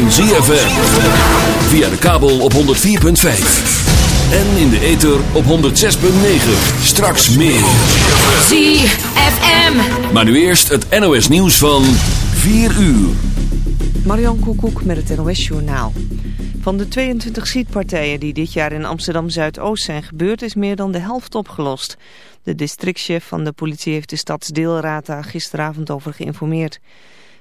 van ZFM. Via de kabel op 104.5. En in de ether op 106.9. Straks meer. ZFM. Maar nu eerst het NOS nieuws van 4 uur. Marian Koekoek met het NOS Journaal. Van de 22 schietpartijen die dit jaar in Amsterdam-Zuidoost zijn gebeurd... is meer dan de helft opgelost. De districtchef van de politie heeft de stadsdeelraad daar gisteravond over geïnformeerd.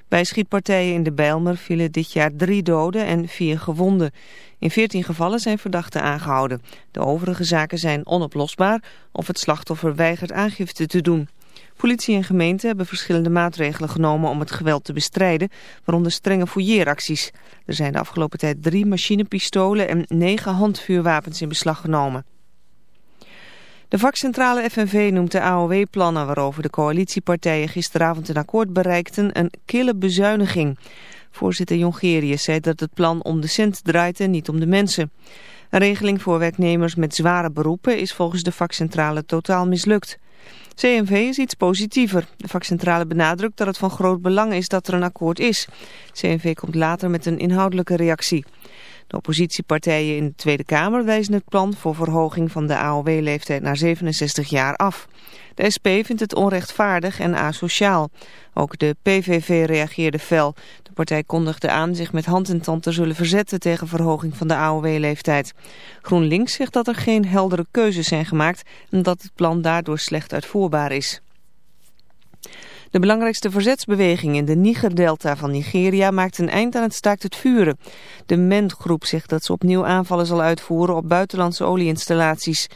Bij schietpartijen in de Bijlmer vielen dit jaar drie doden en vier gewonden. In veertien gevallen zijn verdachten aangehouden. De overige zaken zijn onoplosbaar of het slachtoffer weigert aangifte te doen. Politie en gemeente hebben verschillende maatregelen genomen om het geweld te bestrijden, waaronder strenge fouilleeracties. Er zijn de afgelopen tijd drie machinepistolen en negen handvuurwapens in beslag genomen. De vakcentrale FNV noemt de AOW-plannen waarover de coalitiepartijen gisteravond een akkoord bereikten een kille bezuiniging. Voorzitter Jongerius zei dat het plan om de cent draait en niet om de mensen. Een regeling voor werknemers met zware beroepen is volgens de vakcentrale totaal mislukt. CNV is iets positiever. De vakcentrale benadrukt dat het van groot belang is dat er een akkoord is. CNV komt later met een inhoudelijke reactie. De oppositiepartijen in de Tweede Kamer wijzen het plan voor verhoging van de AOW-leeftijd naar 67 jaar af. De SP vindt het onrechtvaardig en asociaal. Ook de PVV reageerde fel. De partij kondigde aan zich met hand en tand te zullen verzetten tegen verhoging van de AOW-leeftijd. GroenLinks zegt dat er geen heldere keuzes zijn gemaakt en dat het plan daardoor slecht uitvoerbaar is. De belangrijkste verzetsbeweging in de Niger-delta van Nigeria maakt een eind aan het staakt het vuren. De MENT-groep zegt dat ze opnieuw aanvallen zal uitvoeren op buitenlandse olieinstallaties.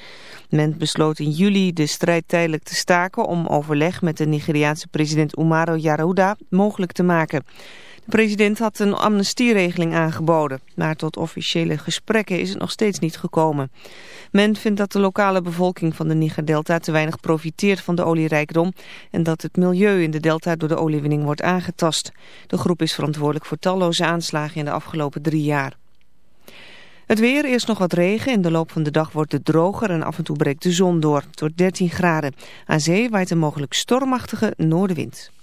MENT besloot in juli de strijd tijdelijk te staken om overleg met de Nigeriaanse president Umaru Yarouda mogelijk te maken. De president had een amnestieregeling aangeboden, maar tot officiële gesprekken is het nog steeds niet gekomen. Men vindt dat de lokale bevolking van de Niger-delta te weinig profiteert van de olierijkdom en dat het milieu in de delta door de oliewinning wordt aangetast. De groep is verantwoordelijk voor talloze aanslagen in de afgelopen drie jaar. Het weer, eerst nog wat regen. In de loop van de dag wordt het droger en af en toe breekt de zon door. Tot 13 graden. Aan zee waait een mogelijk stormachtige noordenwind.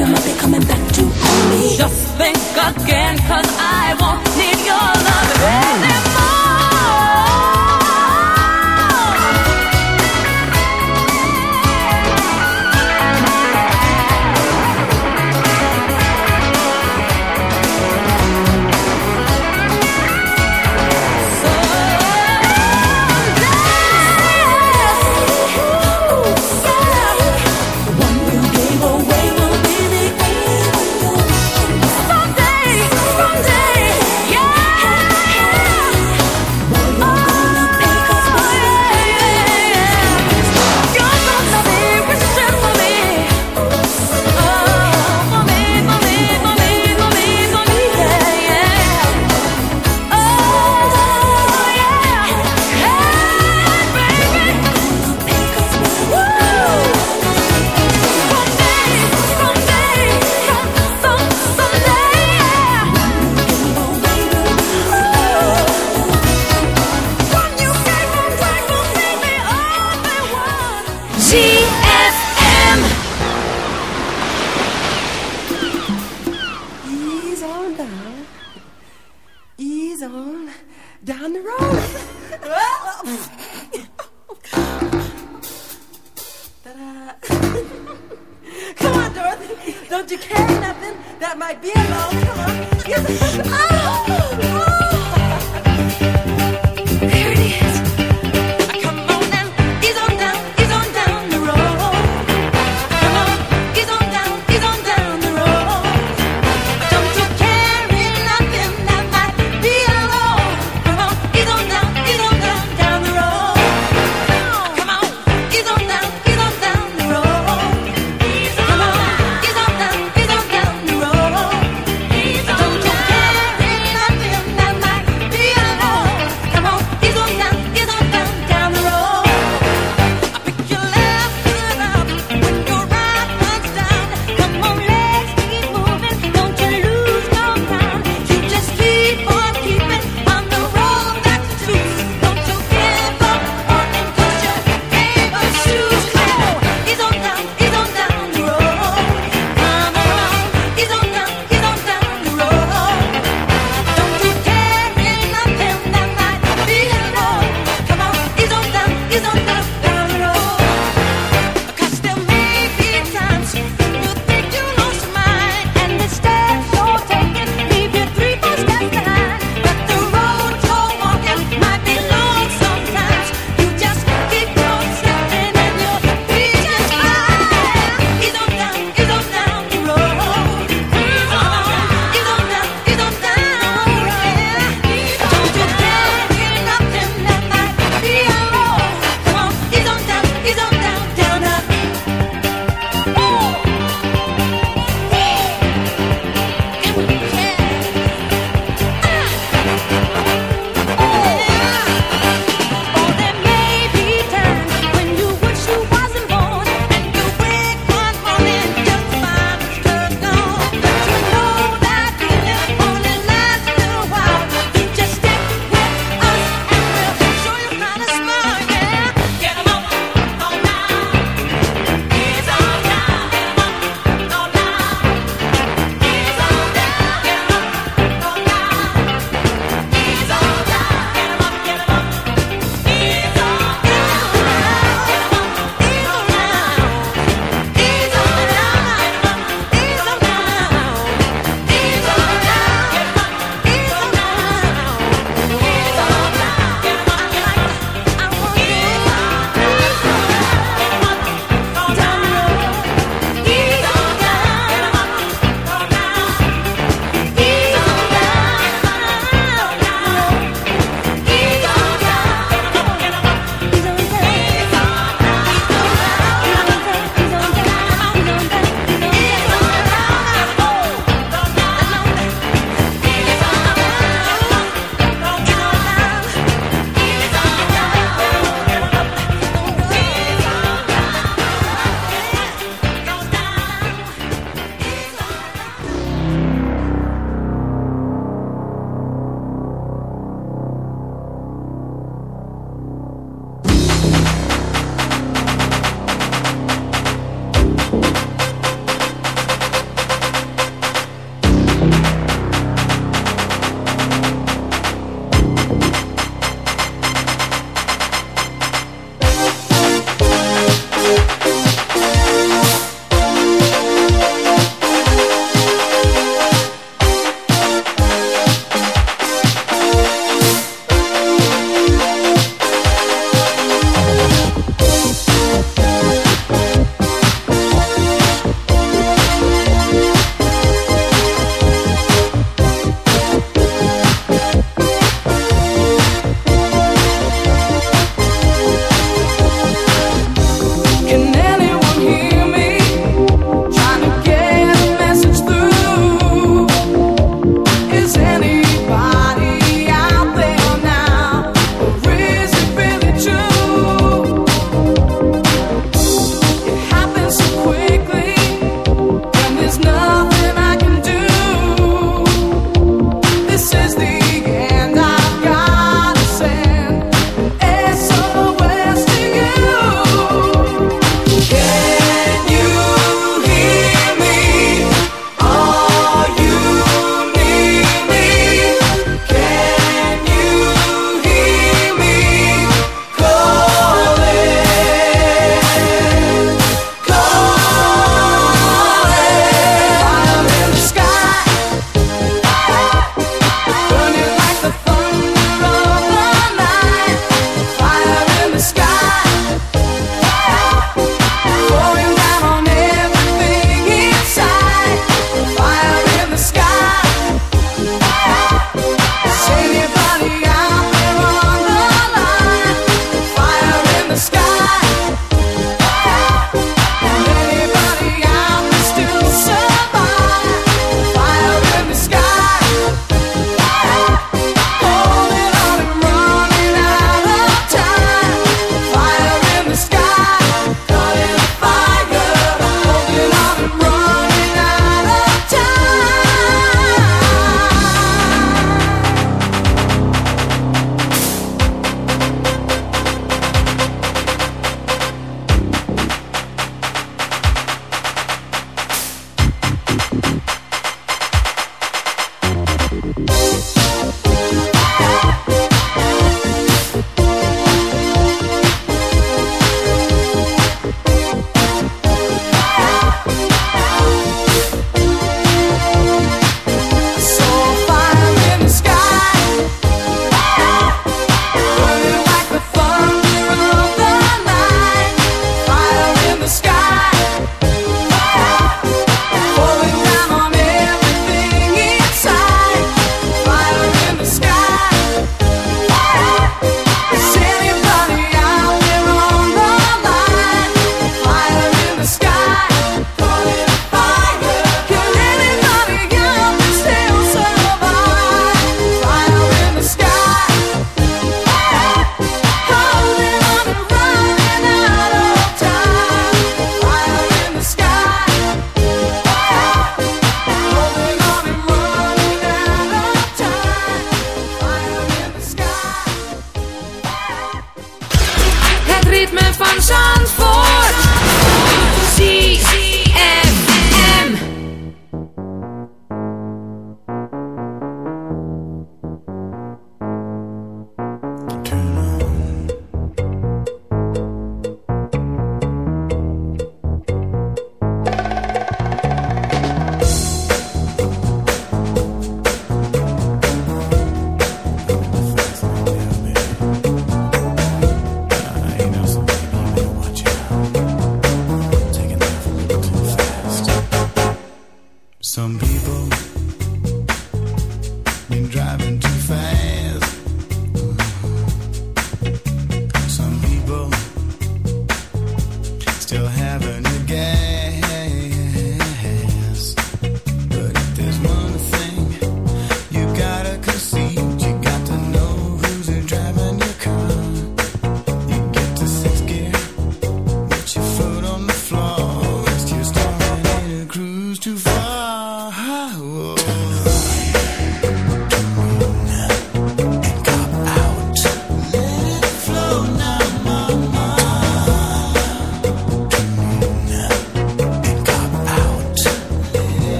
you might be coming back to me. Just think again, cause I won't.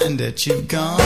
Mind that you've gone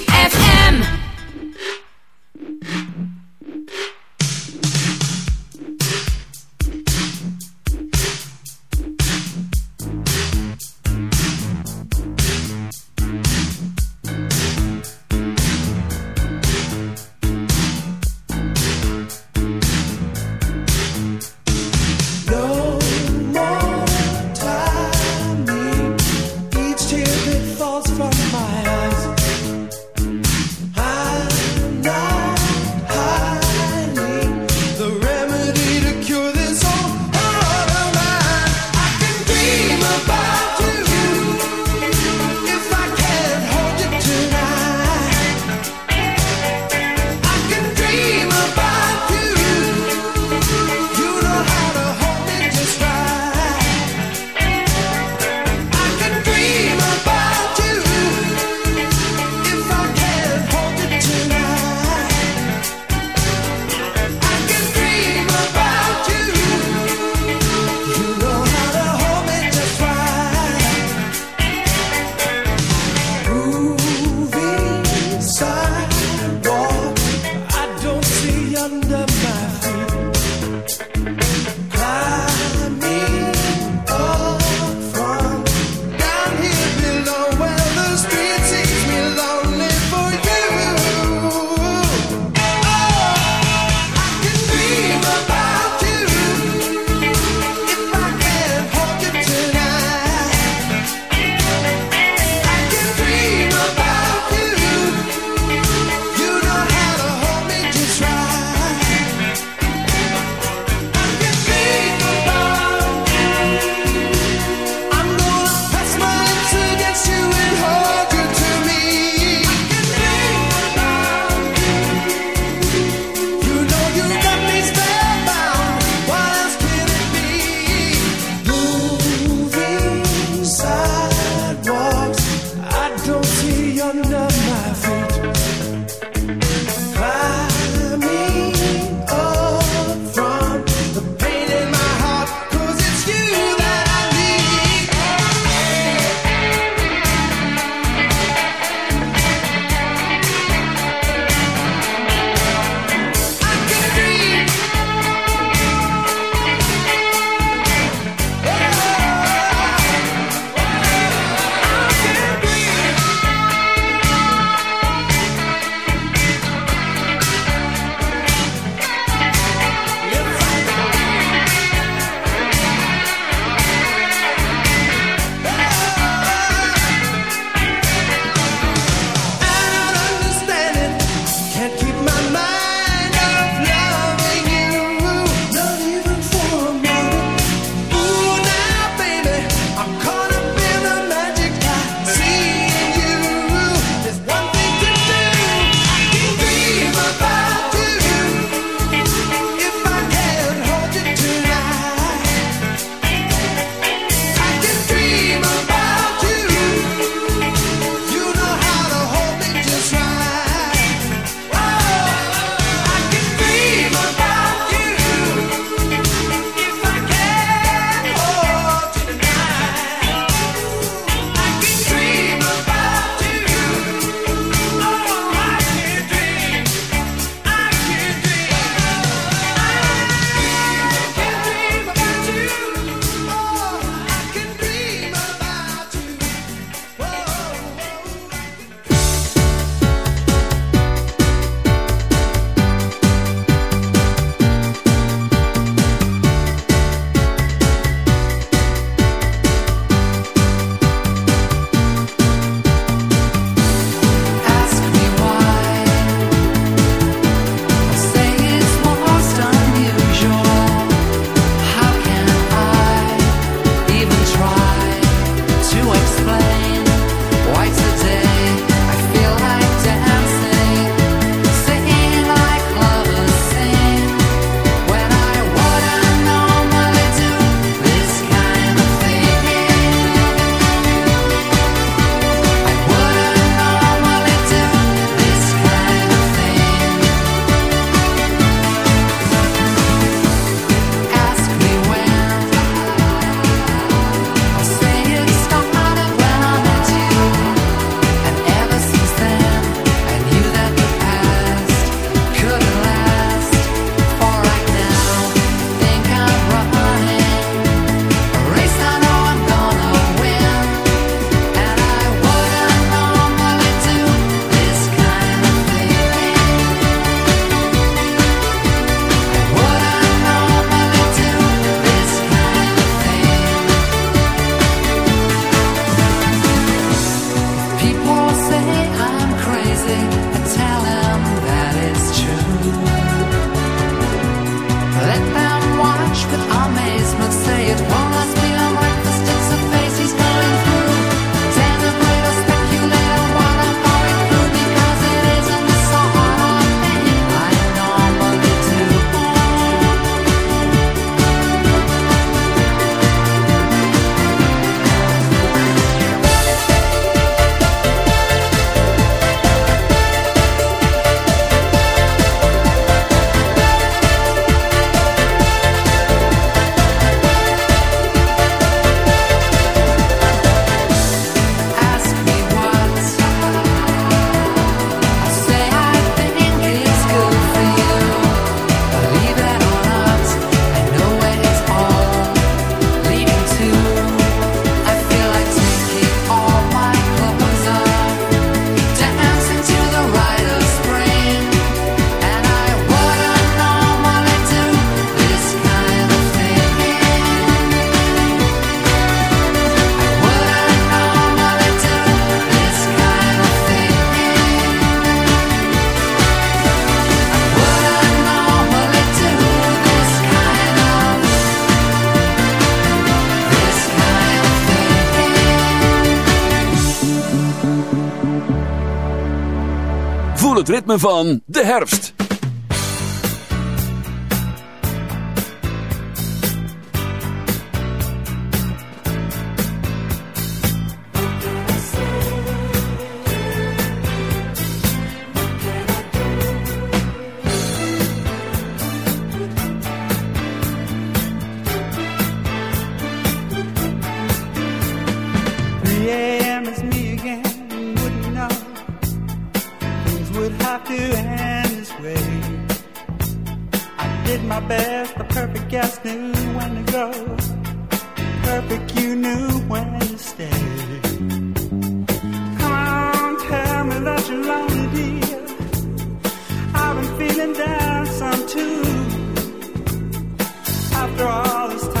van de herfst. his way. I did my best, the perfect guest knew when to go. Perfect, you knew when to stay. Come on, tell me that you're lonely, dear. I've been feeling down some too. After all this time.